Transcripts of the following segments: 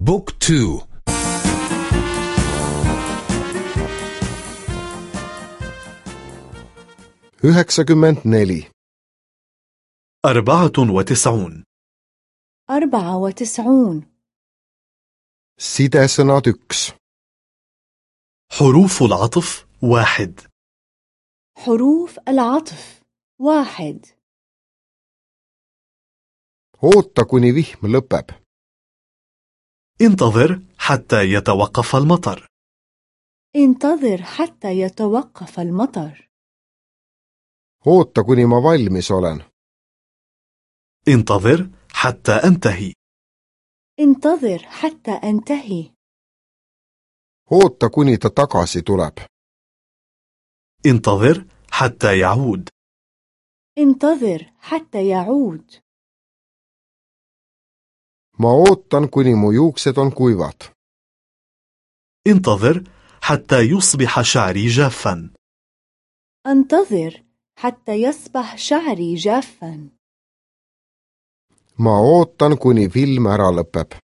بوك تو. üheksakümmend neli أربعة وتسعون. أربعة وتسعون. Sidesõnad üks حروف العطف واحد. حروف العطف واحد. Oota kuni vihm lõpeb. انتظر حتى يتوقف المطر. انتظر حتى يتوقف المطر. Oota kuni ma valmis olen. انتظر حتى أنتهي. انتظر حتى أنتهي. Oota kuni ta tagasi tuleb. انتظر حتى يعود. انتظر حتى يعود. Ma ootan kuni mu juuksed on kuivad انتظر حتى يصبح شعري جافا انتظر حتى يصبح شعري جافا ma ootan kuni film ära lõpeb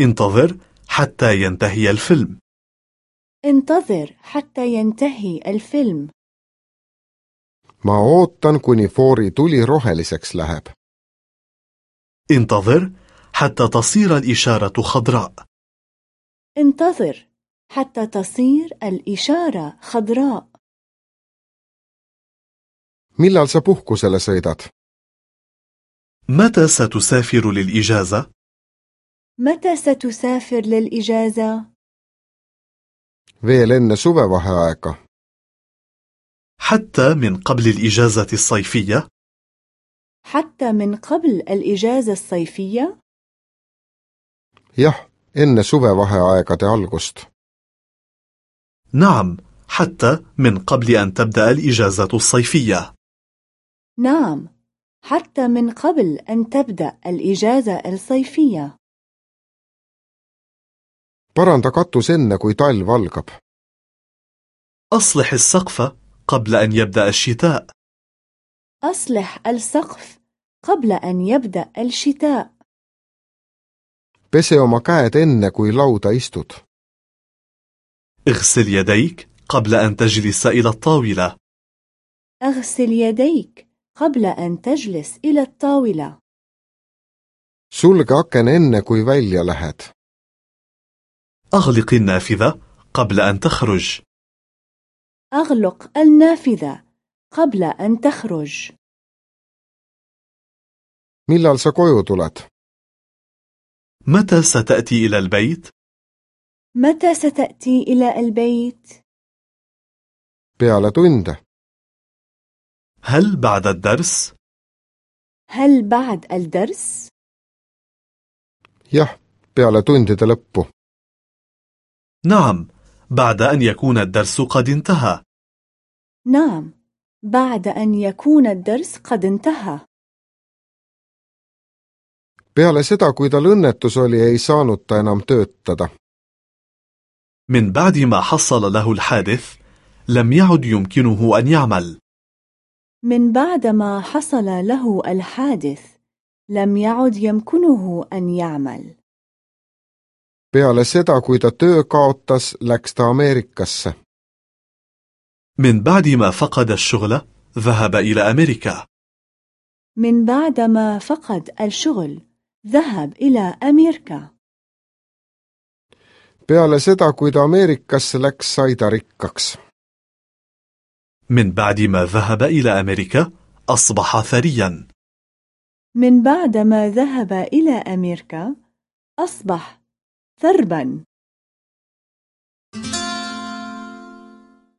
انتظر حتى ينتهي الفيلم انتظر حتى ينتهي الفيلم ma ootan kuni foori tuli roheliseks läheb انتظر حتى تصير الإشارة خضراء انتظر حتى تصير الإشارة خضراء millal sa puhkusele sõidad متى ستسافر للإجازة؟ متى ستسافر للإجازة؟ veel enne suvevaheaega حتى من قبل الإجازة الصيفية؟ حتى من قبل الإجازة الصيفية؟ jah enne suvevaheaegade algust نعم حتى من قبل أن تبدأ الإجازة الصيفية. نعم حتى من قبل أن تبدأ الإجازة الصيفية. paranda katus enne kui talv algab أصلح السقف قبل أن يبدأ الشتاء. أصلح السقف قبل أن يبدأ الشتاء. Pese oma käed enne kui lauda istud. اغسل يديك قبل أن تجلس إلى الطاولة. أغسل يديك قبل أن تجلس إلى الطاولة. Sulge aken enne kui välja lähed. أغلق النافذة قبل أن تخرج. أغلق النافذة قبل أن تخرج. Millal sa koju tuled متى ستأتي إلى البيت؟ متى ستأتي إلى البيت؟ peale tunde هل بعد الدرس؟ هل بعد الدرس؟ jah peale tundide lõppu نعم بعد أن يكون الدرس قد انتهى نعم بعد أن يكون الدرس قد انتهى peale seda kui tal õnnetus oli ei saanud ta enam töötada. من بعد ما حصل له الحادث لم يعد يمكنه أن يعمل. من بعد ما حصل له الحادث لم يعد يمكنه أن يعمل. Peale seda kui ta töö kaotas läks ta Ameerikasse. من بعد ما فقد الشغل ذهب إلى أمريكا. من بعد ما فقد الشغل ذهب إلى أمريكا. peale seda kui ta Ameerikasse läks sai ta rikkaks. من بعد ما ذهب إلى أمريكا أصبح ثريا. من بعد ما ذهب إلى أمريكا أصبح ثربا.